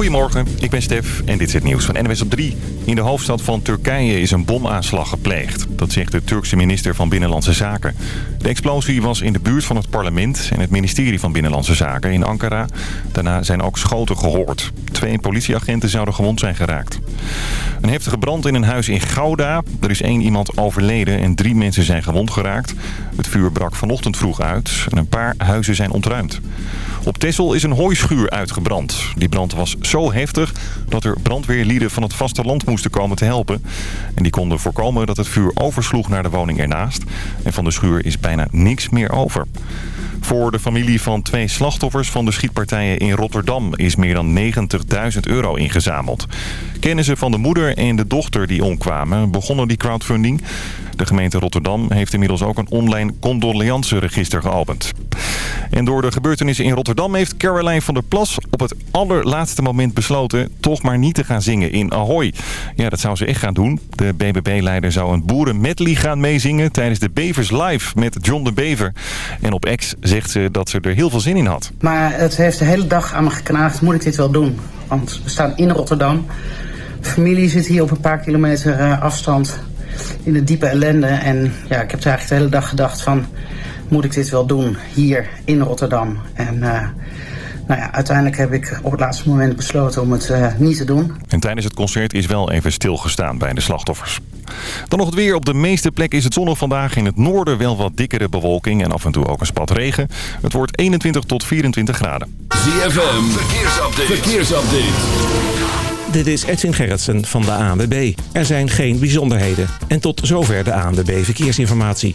Goedemorgen, ik ben Stef en dit is het nieuws van NWS op 3. In de hoofdstad van Turkije is een bomaanslag gepleegd. Dat zegt de Turkse minister van Binnenlandse Zaken. De explosie was in de buurt van het parlement en het ministerie van Binnenlandse Zaken in Ankara. Daarna zijn ook schoten gehoord. Twee politieagenten zouden gewond zijn geraakt. Een heftige brand in een huis in Gouda. Er is één iemand overleden en drie mensen zijn gewond geraakt. Het vuur brak vanochtend vroeg uit en een paar huizen zijn ontruimd. Op Texel is een hooischuur uitgebrand. Die brand was zo heftig dat er brandweerlieden van het vasteland moesten komen te helpen. En die konden voorkomen dat het vuur oversloeg naar de woning ernaast. En van de schuur is bijna niks meer over. Voor de familie van twee slachtoffers van de schietpartijen in Rotterdam is meer dan 90.000 euro ingezameld. Kennissen van de moeder en de dochter die omkwamen begonnen die crowdfunding. De gemeente Rotterdam heeft inmiddels ook een online condoleanceregister geopend. En door de gebeurtenissen in Rotterdam heeft Caroline van der Plas op het allerlaatste moment besloten toch maar niet te gaan zingen in Ahoy. Ja, dat zou ze echt gaan doen. De BBB-leider zou een boerenmedley gaan meezingen tijdens de Bevers Live met John de Bever. En op X zegt ze dat ze er heel veel zin in had. Maar het heeft de hele dag aan me geknaagd. Moet ik dit wel doen? Want we staan in Rotterdam. Familie zit hier op een paar kilometer eh, afstand in de diepe ellende. En ja, ik heb eigenlijk de hele dag gedacht van... moet ik dit wel doen hier in Rotterdam? En uh, nou ja, uiteindelijk heb ik op het laatste moment besloten om het uh, niet te doen. En tijdens het concert is wel even stilgestaan bij de slachtoffers. Dan nog het weer. Op de meeste plekken is het zonnig vandaag. In het noorden wel wat dikkere bewolking en af en toe ook een spat regen. Het wordt 21 tot 24 graden. ZFM, verkeersupdate. verkeersupdate. Dit is Edwin Gerritsen van de ANWB. Er zijn geen bijzonderheden. En tot zover de ANWB Verkeersinformatie.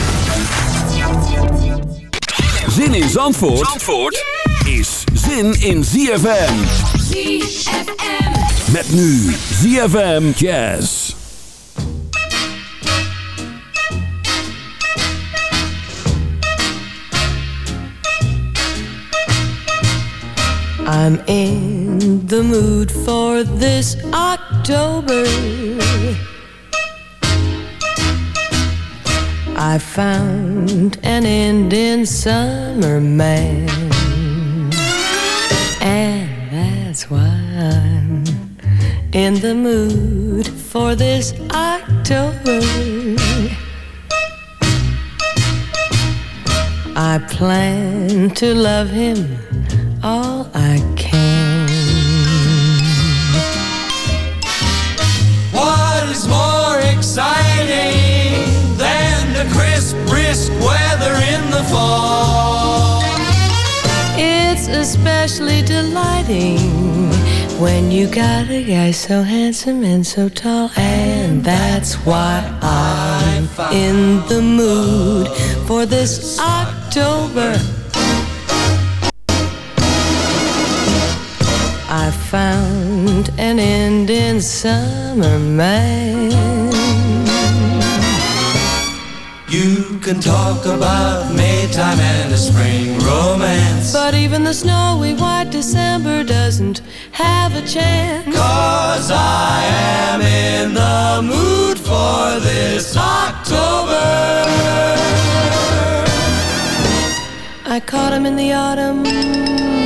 Zin in Zandvoort, Zandvoort is zin in ZFM. ZFM. Met nu ZFM Jazz. I'm in the mood for this October. I found an Indian summer man, and that's why I'm in the mood for this October. I plan to love him all I can. What is more exciting brisk weather in the fall? It's especially delighting when you got a guy so handsome and so tall, and that's why I'm in the mood for this October. I found an Indian summer man. You can talk about Maytime and a spring romance. But even the snowy white December doesn't have a chance. Cause I am in the mood for this October. I caught him in the autumn.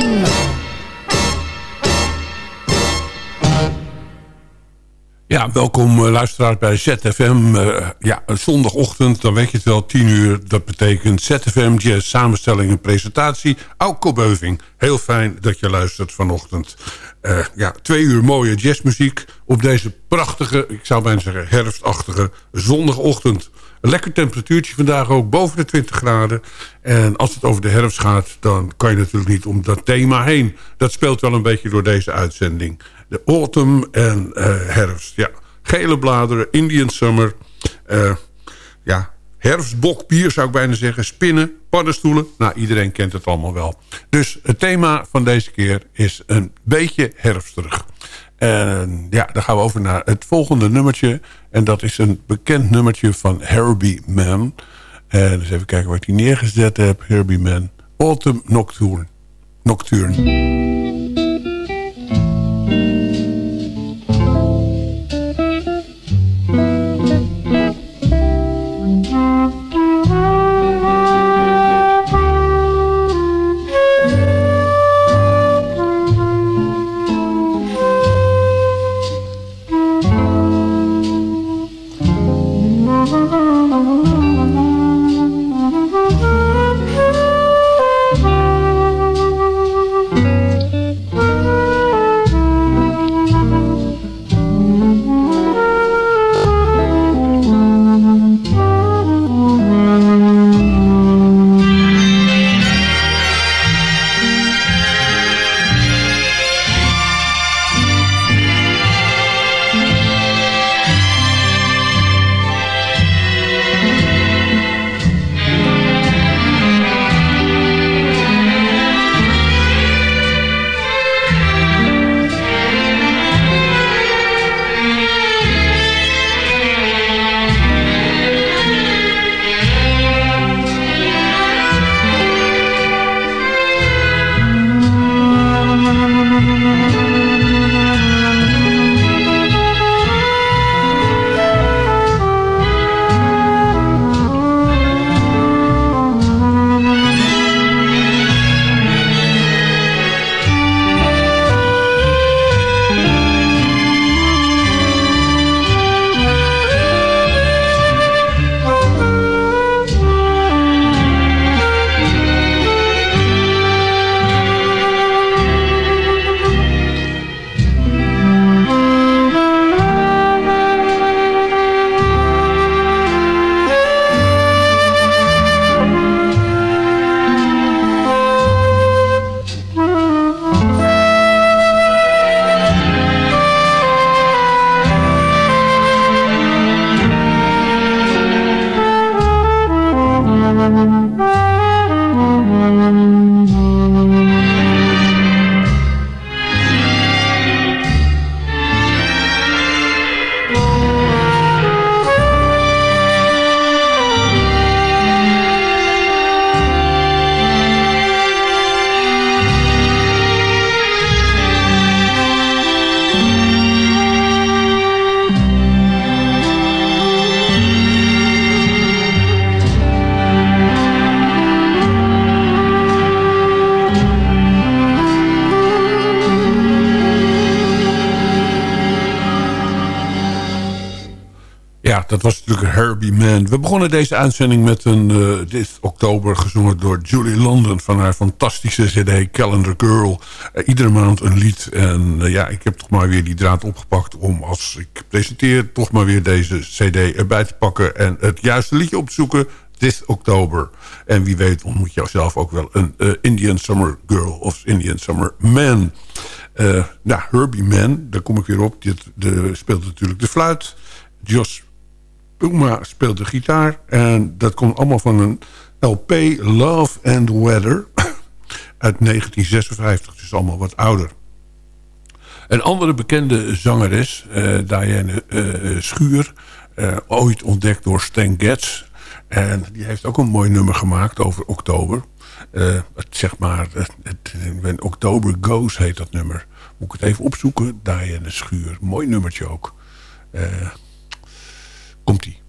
Ja, welkom uh, luisteraars bij ZFM. Uh, ja, zondagochtend, dan weet je het wel, 10 uur. Dat betekent ZFM Jazz, samenstelling en presentatie. Auko Beuving, heel fijn dat je luistert vanochtend. Uh, ja, twee uur mooie jazzmuziek op deze prachtige, ik zou bijna zeggen herfstachtige zondagochtend. Lekker temperatuurtje vandaag ook, boven de 20 graden. En als het over de herfst gaat, dan kan je natuurlijk niet om dat thema heen. Dat speelt wel een beetje door deze uitzending. De autumn en uh, herfst, ja. Gele bladeren, Indian summer. Uh, ja, herfstbokbier zou ik bijna zeggen. Spinnen, paddenstoelen. Nou, iedereen kent het allemaal wel. Dus het thema van deze keer is een beetje herfstig. En ja, dan gaan we over naar het volgende nummertje. En dat is een bekend nummertje van Herbie Man. En eens even kijken waar ik die neergezet heb. Herbie Man. Autumn Nocturne. Nocturne. Man. We begonnen deze uitzending met een uh, dit oktober gezongen door Julie London... van haar fantastische cd Calendar Girl. Uh, iedere maand een lied. En uh, ja, ik heb toch maar weer die draad opgepakt... om als ik presenteer toch maar weer deze cd erbij te pakken... en het juiste liedje op te zoeken dit oktober. En wie weet ontmoet je zelf ook wel een Indian Summer Girl of Indian Summer Man. nou, Herbie Man, daar kom ik weer op. Dit de, speelt natuurlijk de fluit. Josh Puma speelt de gitaar. En dat komt allemaal van een LP Love and Weather uit 1956. Dus allemaal wat ouder. Een andere bekende zangeres, uh, Diane uh, Schuur... Uh, ooit ontdekt door Stan Getz. En die heeft ook een mooi nummer gemaakt over oktober. het, zeg maar, het, When Oktober Goes heet dat nummer. Moet ik het even opzoeken. Diane Schuur. Mooi nummertje ook. Komt-ie.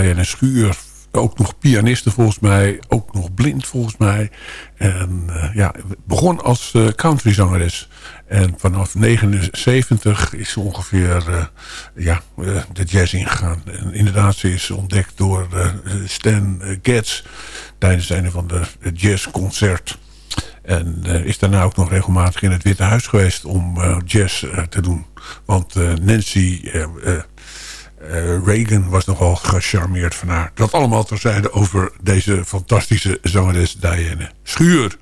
Zangeres Diana Schuur. Ook nog pianiste volgens mij. Ook nog blind volgens mij. En eh, ja, begon als eh, countryzangeres. En vanaf 79 is ze ongeveer eh, ja, de jazz ingegaan. En inderdaad, ze is ontdekt door Stan Getz... tijdens een van de jazzconcert. En is daarna ook nog regelmatig in het Witte Huis geweest... om jazz te doen. Want Nancy... eh, Reagan was nogal gecharmeerd van haar. Dat allemaal terzijde over deze fantastische zangeres Diane Schuur.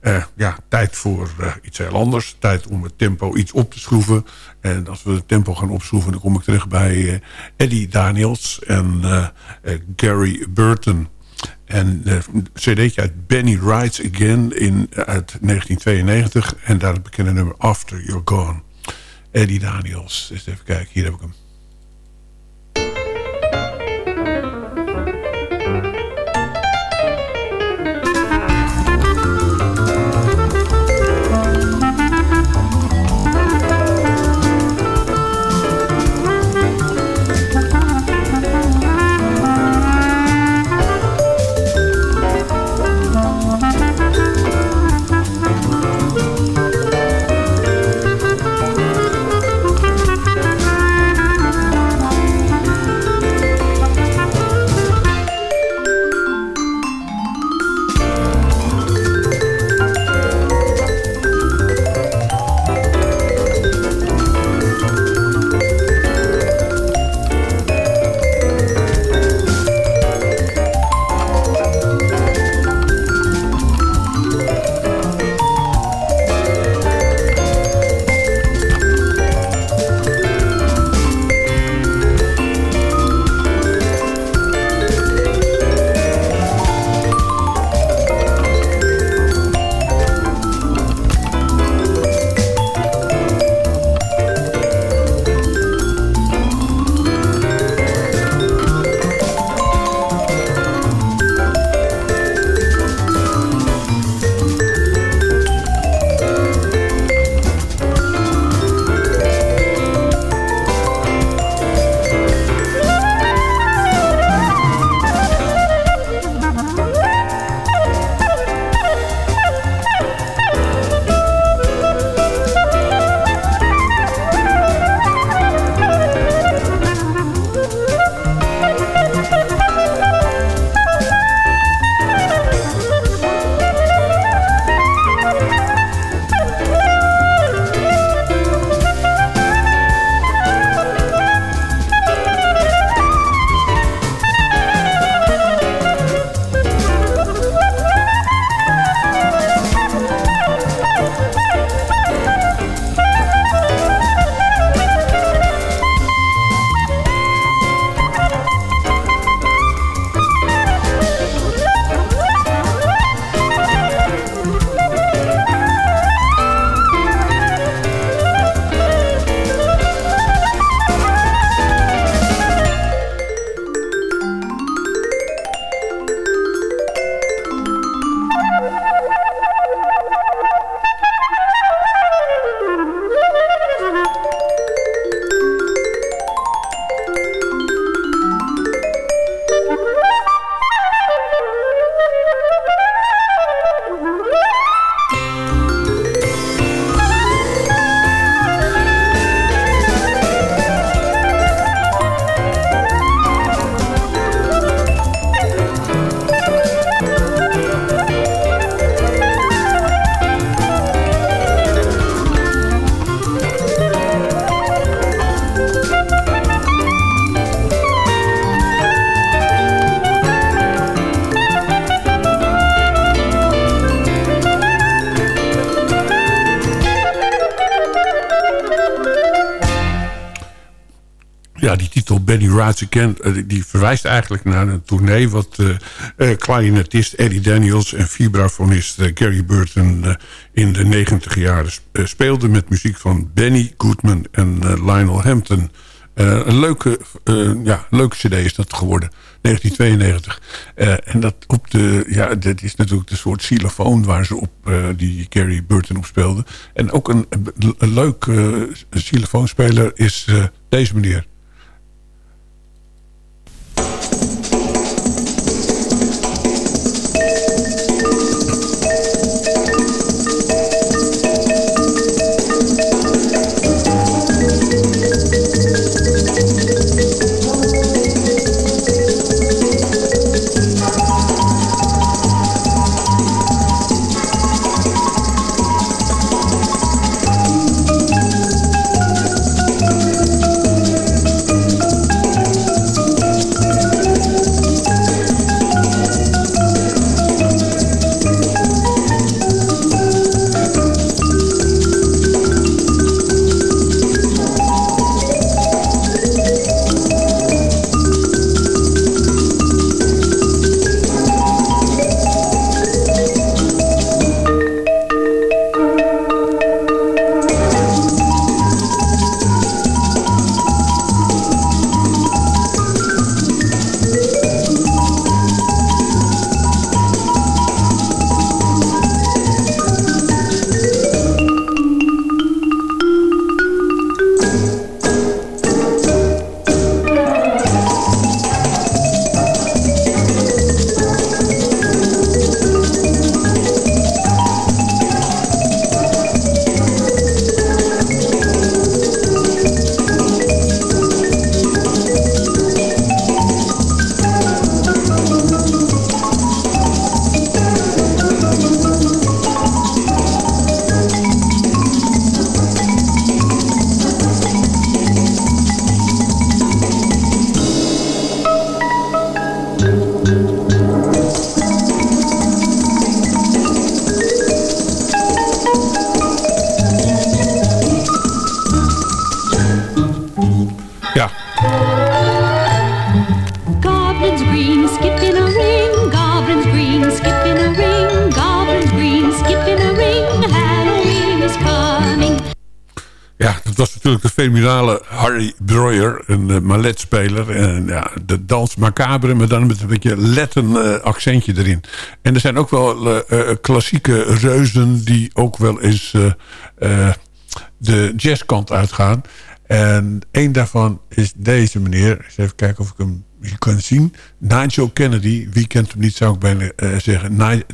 Eh, ja, tijd voor eh, iets heel anders. Tijd om het tempo iets op te schroeven. En als we het tempo gaan opschroeven... dan kom ik terug bij Eddie Daniels en Gary Burton. En uh, cd'tje uit Benny Rides Again in, uit 1992. En daar het bekende nummer After You're Gone. Eddie Daniels. Dus even kijken, hier heb ik hem. Benny Rides Again... die verwijst eigenlijk naar een tournee... wat uh, clarinetist Eddie Daniels en vibrafonist Gary Burton... in de negentig jaren speelden... met muziek van Benny Goodman en Lionel Hampton... een leuke, ja, leuke cd is dat geworden. 1992. en dat op de, ja, dat is natuurlijk de soort xylofoon waar ze op, die Gary Burton op speelde. En ook een, een leuk xylofoonspeler is deze meneer. Fenomenale Harry Breuer, een uh, malletspeler. En ja, de dans macabre, maar dan met een beetje Latin uh, accentje erin. En er zijn ook wel uh, klassieke reuzen die ook wel eens de jazzkant uitgaan. En een daarvan is deze meneer. Eens even kijken of ik hem kan zien. Nigel Kennedy. Wie kent hem niet, zou ik bijna zeggen. hij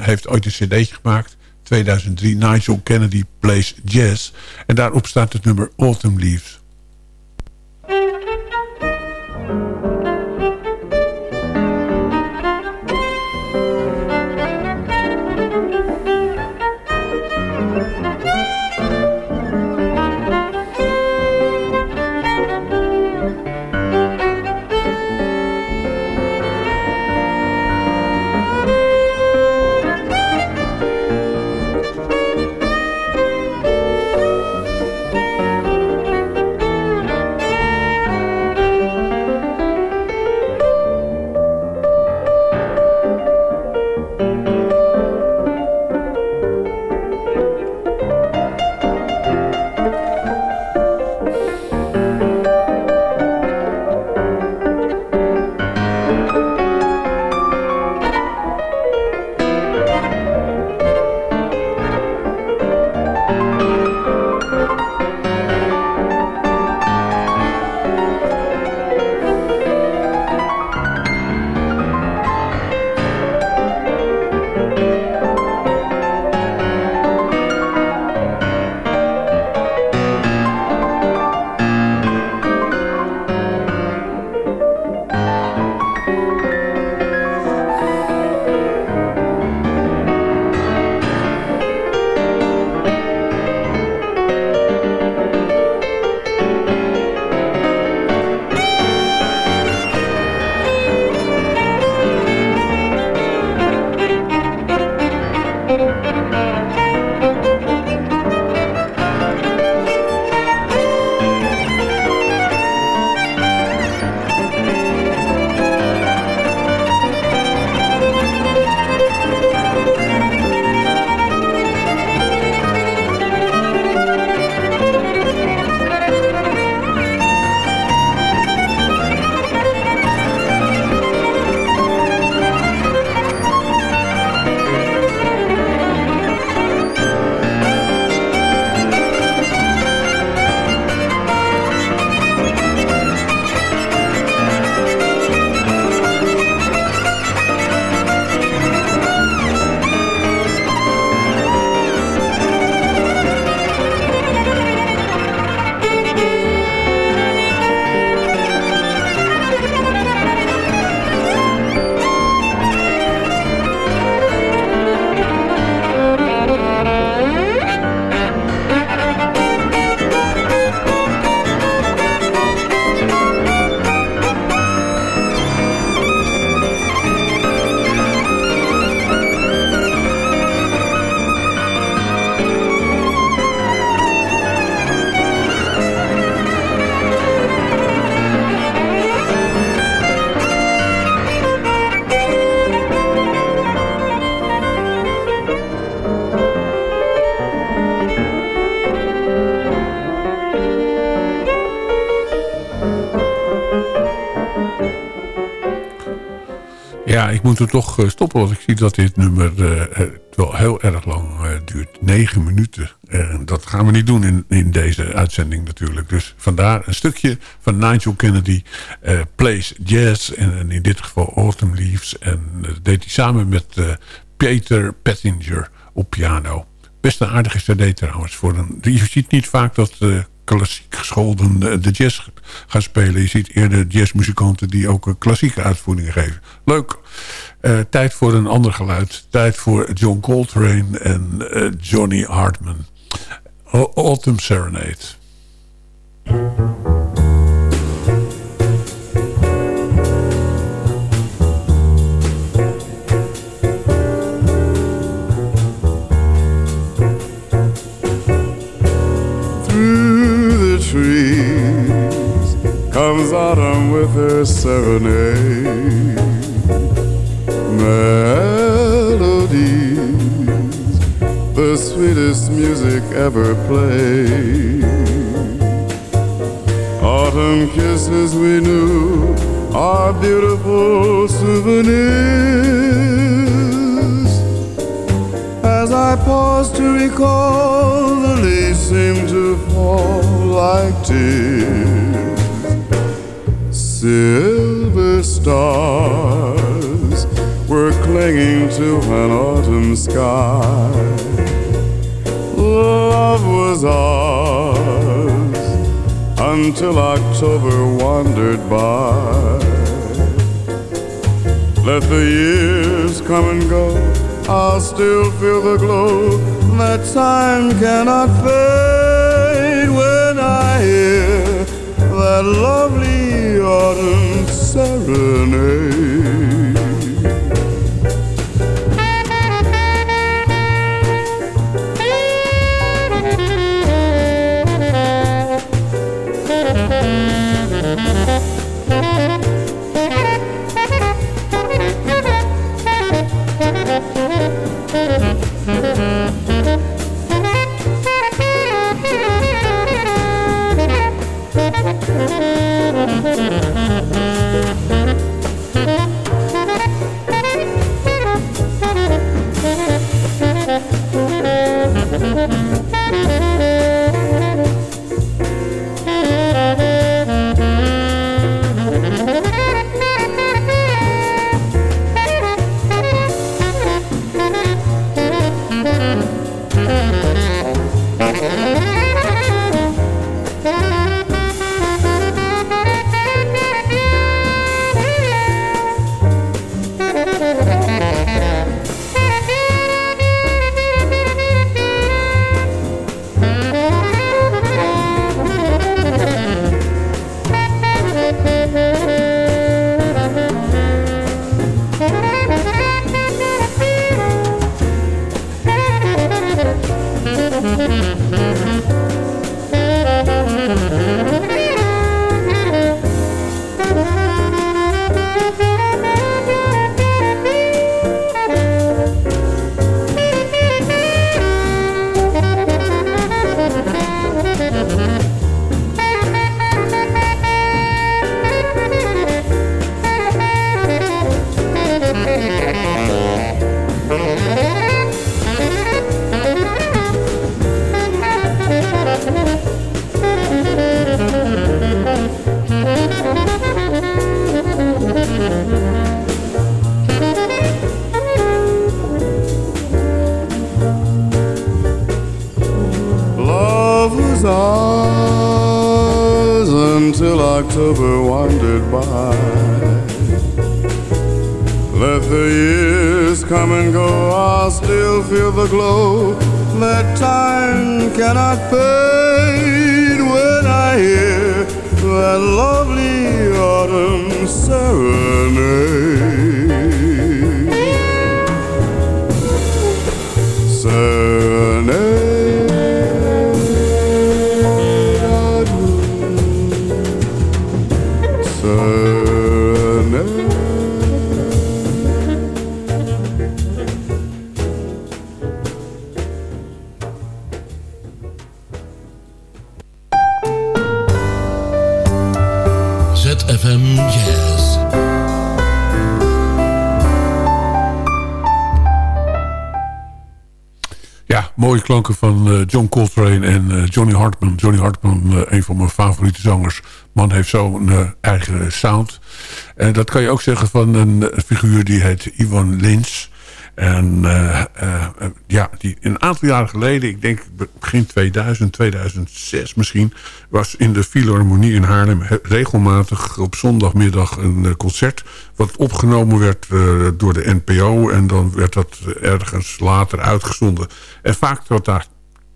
heeft ooit een cd'tje gemaakt. 2003, Nigel Kennedy Plays Jazz. En daarop staat het nummer Autumn Leaves. Ik moet er toch eh, stoppen, want ik zie dat dit nummer uh, wel heel erg lang duurt. Negen minuten. En dat gaan we niet doen in, in deze uitzending natuurlijk. Dus vandaar een stukje van Nigel Kennedy Plays Jazz. En, in dit geval Autumn Leaves. En dat deed hij samen met Peter Pettinger op piano. Best een aardige cd trouwens. Voor een, je ziet niet vaak dat klassiek gescholden de jazz gaan spelen. Je ziet eerder jazzmuzikanten die ook klassieke uitvoeringen geven. Leuk. Uh, tijd voor een ander geluid. Tijd voor John Coltrane en Johnny Hartman. Autumn Serenade. With her serenade melodies the sweetest music ever played. Autumn kisses we knew are beautiful souvenirs. As I pause to recall, the leaves seem to fall like tears. Silver stars were clinging to an autumn sky. Love was ours until October wandered by. Let the years come and go, I'll still feel the glow that time cannot fade when I hear that lovely garden serenade. Mooie klanken van eh, John Coltrane en eh, Johnny Hartman. Johnny Hartman, eh, een van mijn favoriete zangers. Man heeft zo'n eigen sound. En dat kan je ook zeggen van een figuur die heet Ivan Lins. En eh, eh, ja, die een aantal jaren geleden, ik denk begin 2000, 2006 misschien... was in de Philharmonie in Haarlem regelmatig op zondagmiddag een eh, concert... wat opgenomen werd eh, door de NPO en dan werd dat ergens later uitgezonden. En vaak trad daar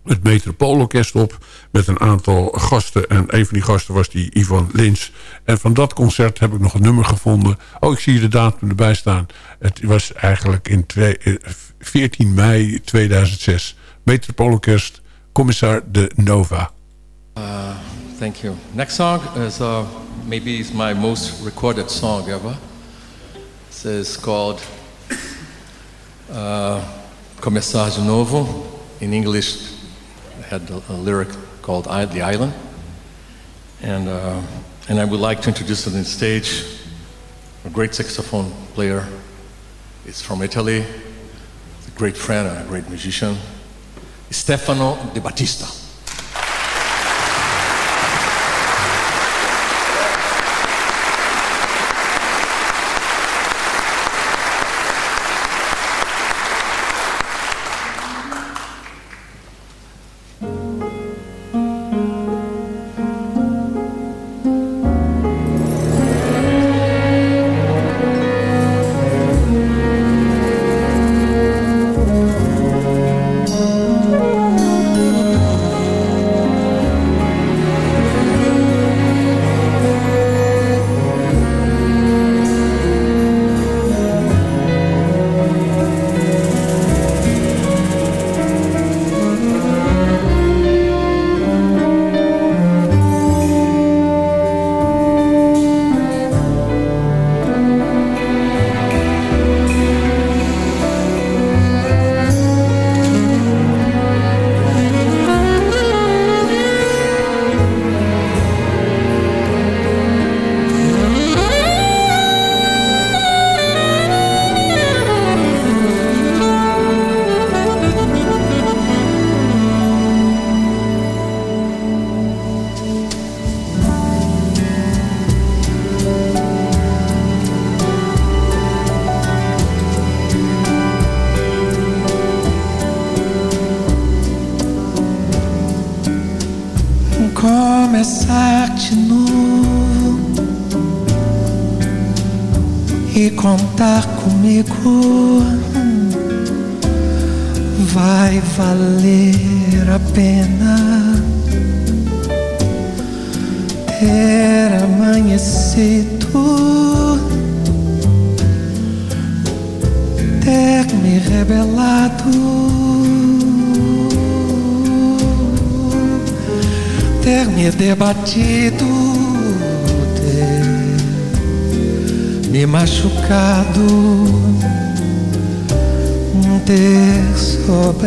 het Metropoolorkest op met een aantal gasten. En een van die gasten was die Ivan Lins. En van dat concert heb ik nog een nummer gevonden. Oh, ik zie de datum erbij staan. Het was eigenlijk in twee, eh, 14 mei 2006. Metropoolorkest, commissar de Nova. Uh, thank you. Next song is uh, maybe is my most recorded song ever. This is called uh, Começar de Novo. in English had a, a lyric called I, The Island. And, uh, and I would like to introduce on the stage a great saxophone player. It's from Italy, a great friend and a great musician, Stefano De Battista. Me debatido, ter me machucado, ter sobrevivido,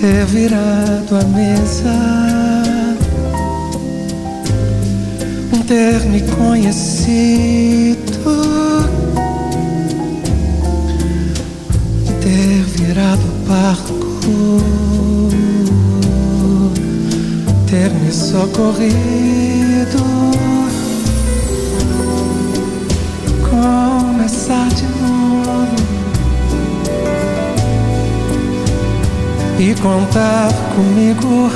ter virado a mesa, ter me conhecido, ter virado barco me socorrido, começar de novo e contar comigo.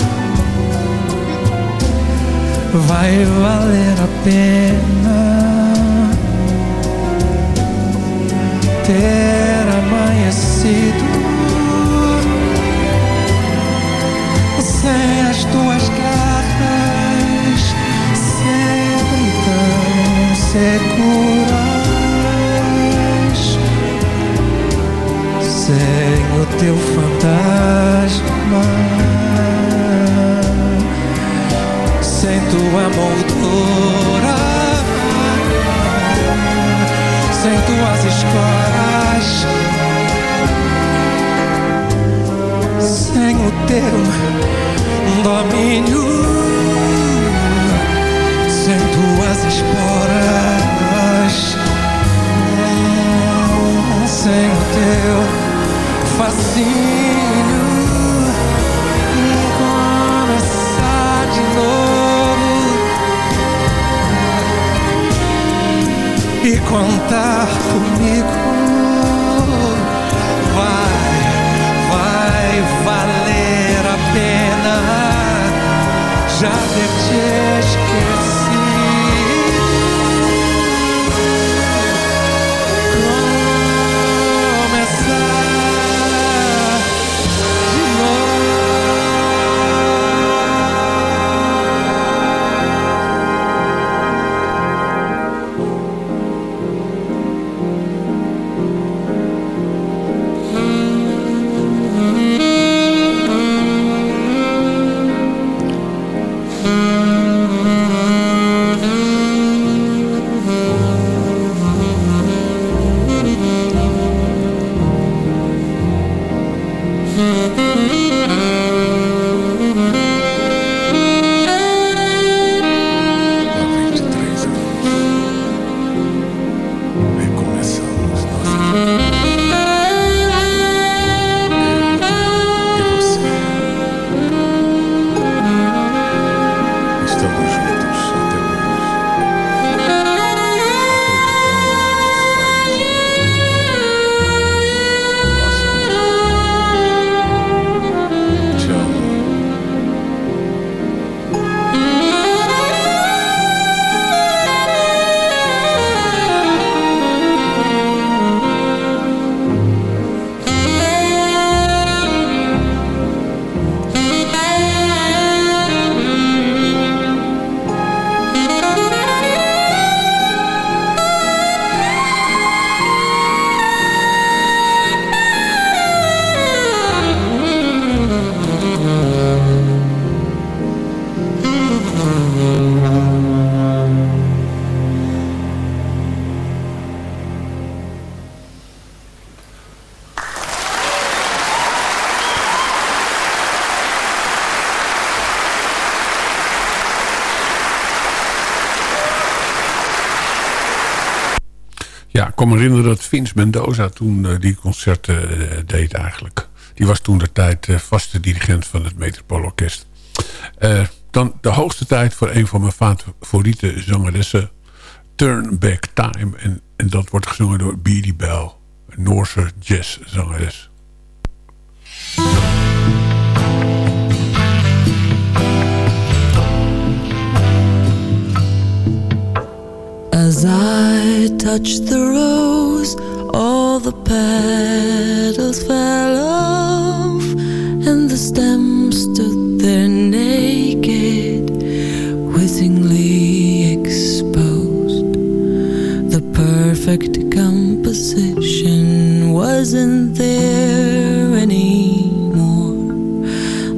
Vai valer a pena ter amanhecido sem as tuas garras, seguras, sem o teu fantasma, sem tua moldura, sem tuas esporas. Sem o teu domínio tuas esporas, sem o teu fascínio, começar de novo e contar comigo. Vai, vai valer a pena já ter te esquecido. Kan me herinneren dat Vince Mendoza toen eh, die concerten eh, deed eigenlijk. Die was toen de tijd eh, vaste dirigent van het Metropoolorkest. Dan de hoogste tijd voor een van mijn favoriete zangeressen. Turn Back Time. En, en dat wordt gezongen door Beady Bell. Een Noorse jazzzangeres. As I touched the rose, all the petals fell off, and the stem stood there naked, wittingly exposed. The perfect composition wasn't there anymore.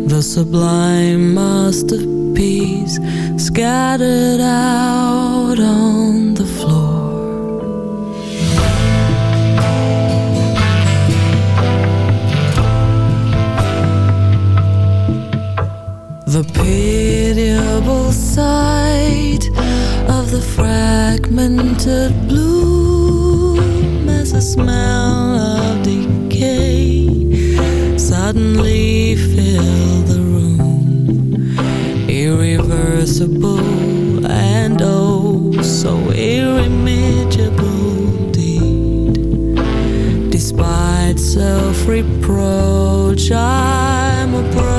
The sublime masterpiece scattered out on pitiable sight of the fragmented bloom as a smell of decay suddenly filled the room. Irreversible and oh so irremediable deed. Despite self reproach, I'm a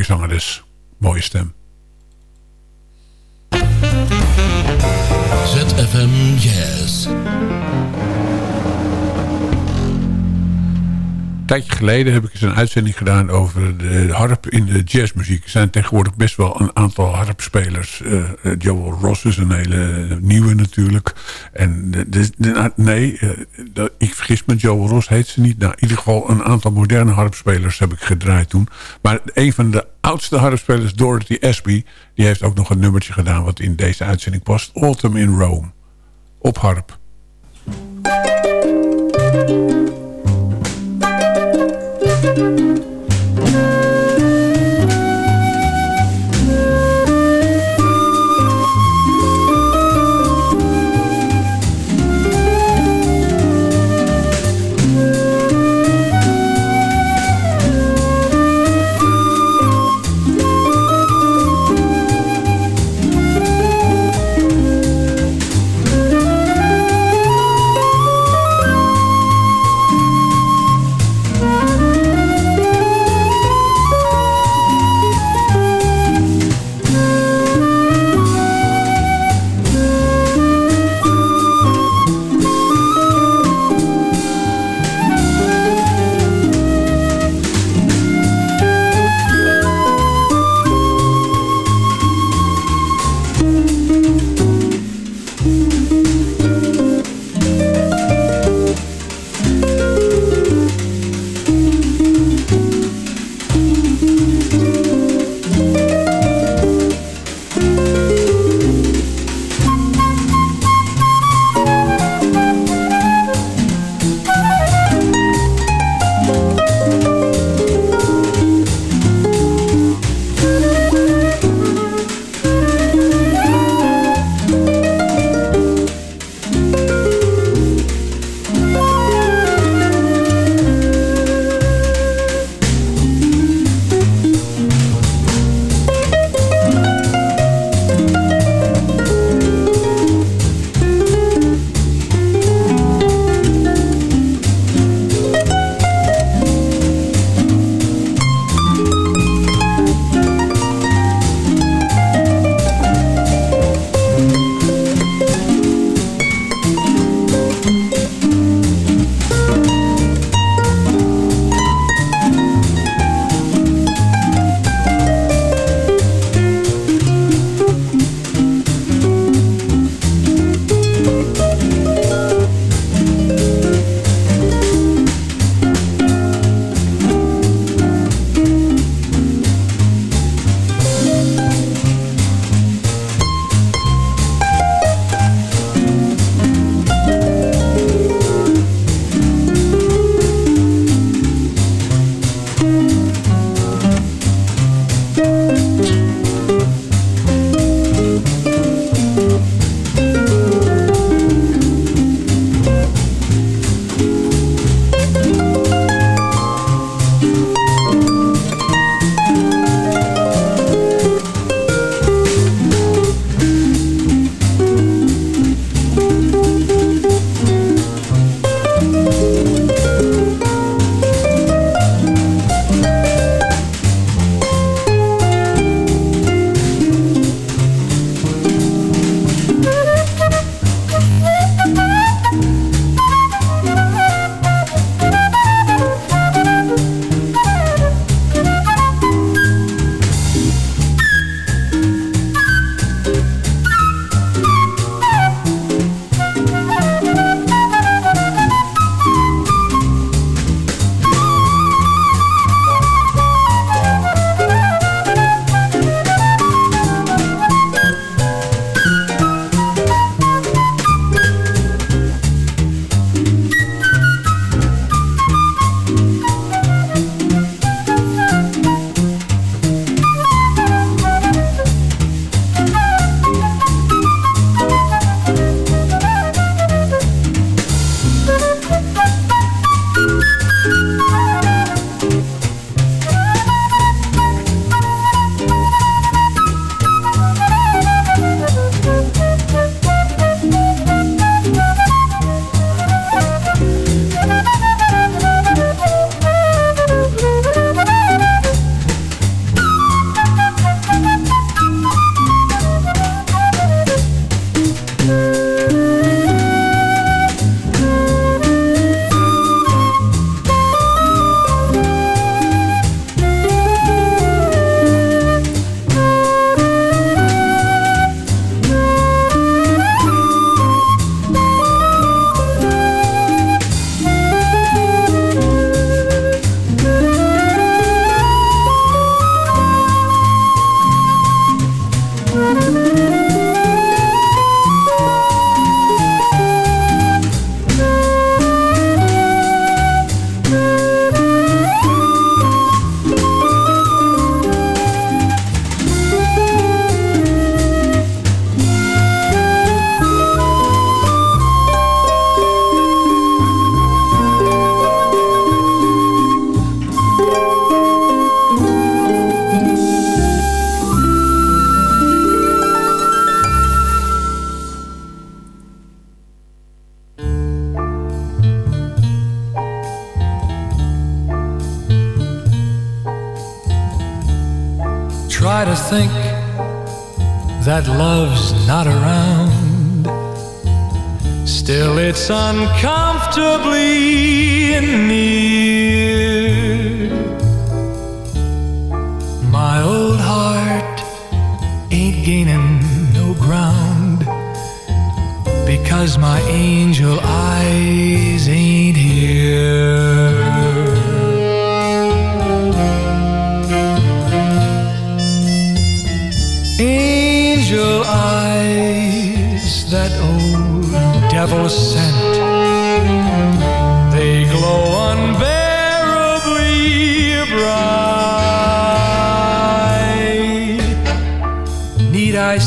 Mooie zangeres. Mooie stem. ZFM Jazz. Tijdje geleden heb ik eens een uitzending gedaan over de harp in de jazzmuziek. Er zijn tegenwoordig best wel een aantal harpspelers. Uh, Joel Ross is een hele nieuwe natuurlijk. En de, de, nee, uh, ik vergis me, Joel Ross heet ze niet. Nou, in ieder geval een aantal moderne harpspelers heb ik gedraaid toen. Maar een van de oudste harpspelers, Dorothy Espy... die heeft ook nog een nummertje gedaan wat in deze uitzending past. Autumn in Rome. Op harp.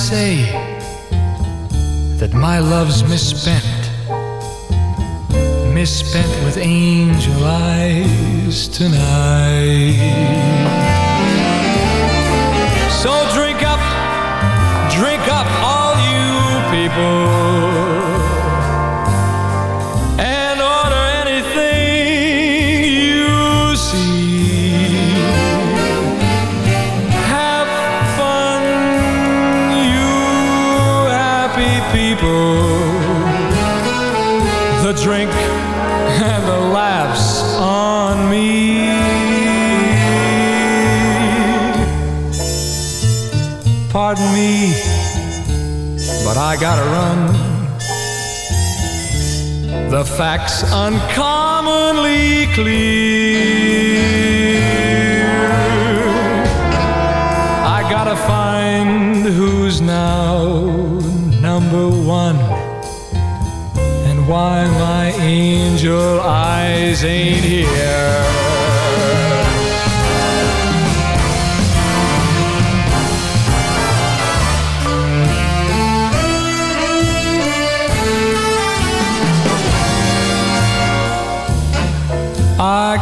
Say that my love's misspent? Misspent with angel eyes tonight. So drink up, drink up, all you people, I gotta run. The facts uncommonly clear. I gotta find who's now number one and why my angel eyes ain't here.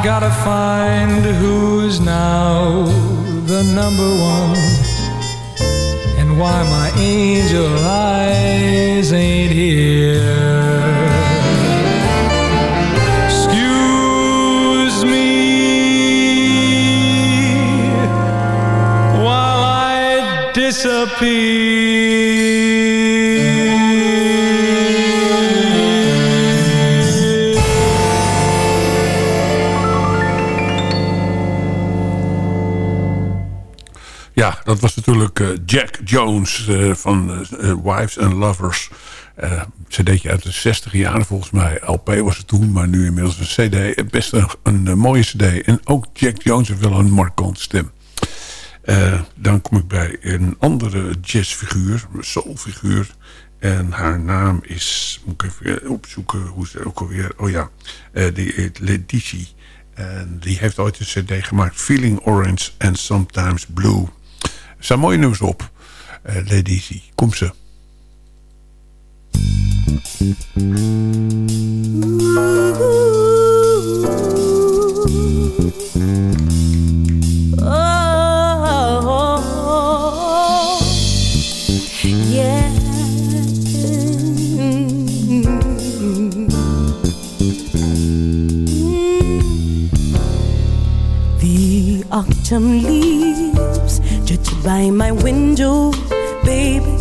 Gotta find who's now the number one and why my angel eyes ain't here. Excuse me while I disappear. Ja, dat was natuurlijk eh, Jack Jones eh, van eh, Wives and Lovers. Cd'tje uit de 60 jaren volgens mij. LP was het toen, maar nu inmiddels een cd. Best een, een, mooie cd. En ook Jack Jones heeft wel een markante stem. Dan kom ik bij een andere jazzfiguur, soulfiguur. En haar naam is, moet ik even opzoeken hoe ze ook alweer... Oh ja, die heet Letici. En die heeft ooit een cd gemaakt, Feeling Orange and Sometimes Blue. Staan mooie nummers op. Uh, Letici, kom ze. By my window, baby.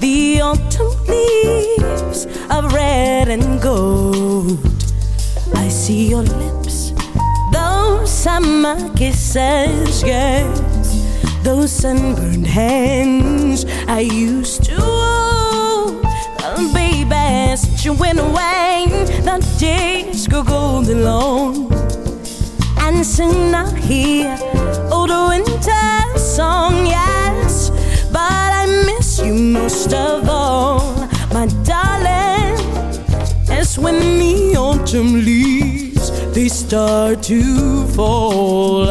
The autumn leaves of red and gold. I see your lips, those summer kisses, yes. Those sunburned hands I used to hold. Oh, baby, since you went away, the days go golden long. And soon I'll hear oh, old winter song, yes. But I miss you most of all, my darling. That's when the autumn leaves they start to fall.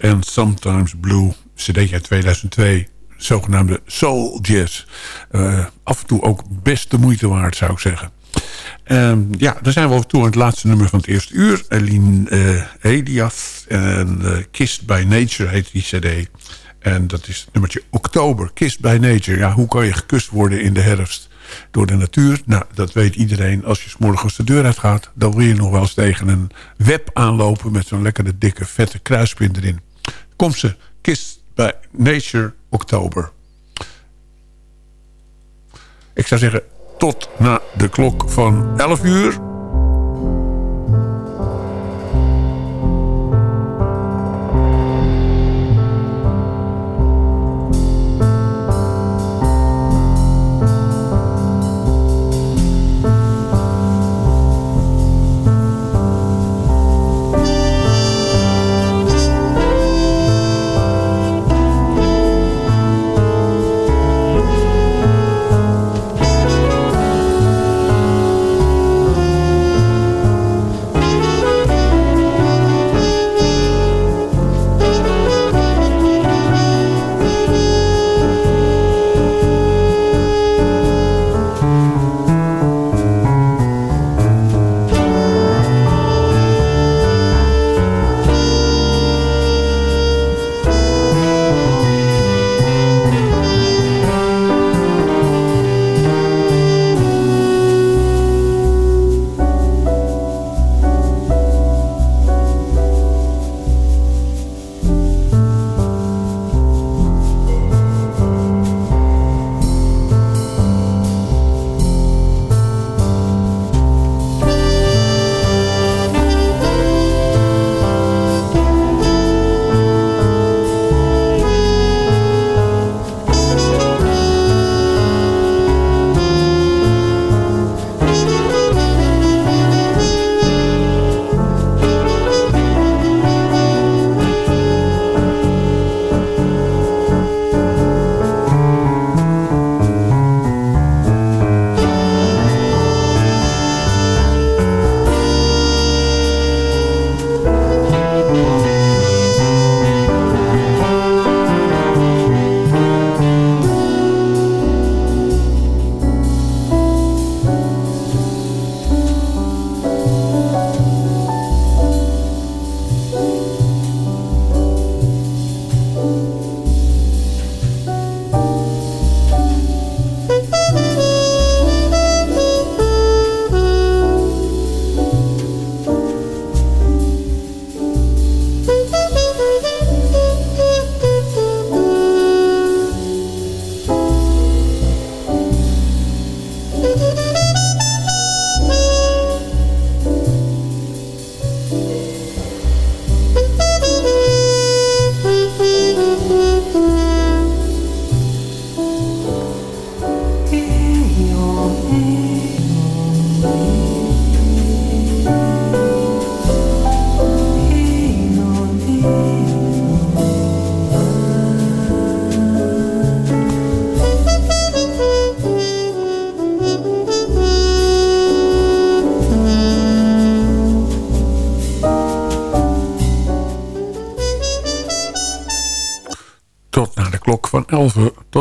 And Sometimes Blue. CD uit 2002, zogenaamde Soul Jazz. Eh, af en toe ook best de moeite waard, zou ik zeggen. Ehm, ja, dan zijn we over toe aan het laatste nummer van het eerste uur. Eline eh Elias en eh, Kissed by Nature heet die cd. En dat is het nummertje Oktober, Kissed by Nature. Ja, hoe kan je gekust worden in de herfst? Door de natuur? Nou, dat weet iedereen. Als je s morgens de deur uitgaat... dan wil je nog wel eens tegen een web aanlopen... met zo'n lekkere, dikke, vette kruispin erin. Komt ze, Kissed by Nature, Oktober. Ik zou zeggen, tot na de klok van 11 uur.